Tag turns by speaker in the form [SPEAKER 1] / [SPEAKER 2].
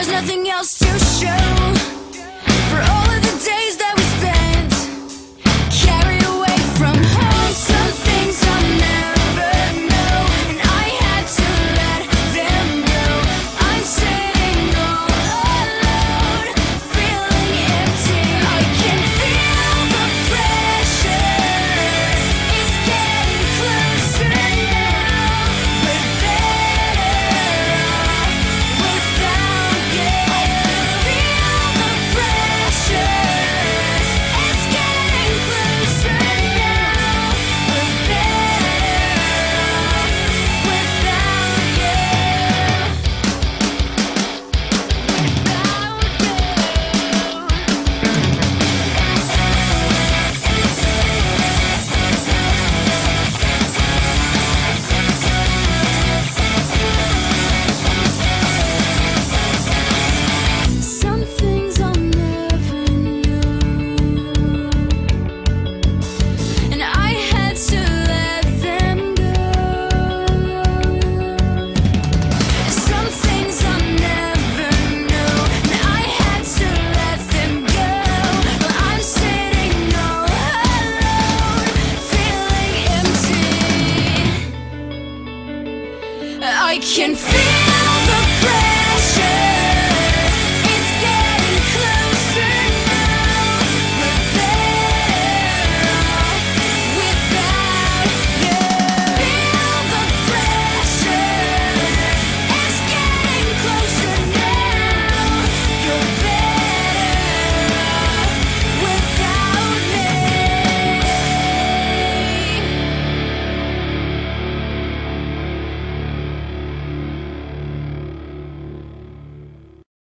[SPEAKER 1] There's nothing else to show I can feel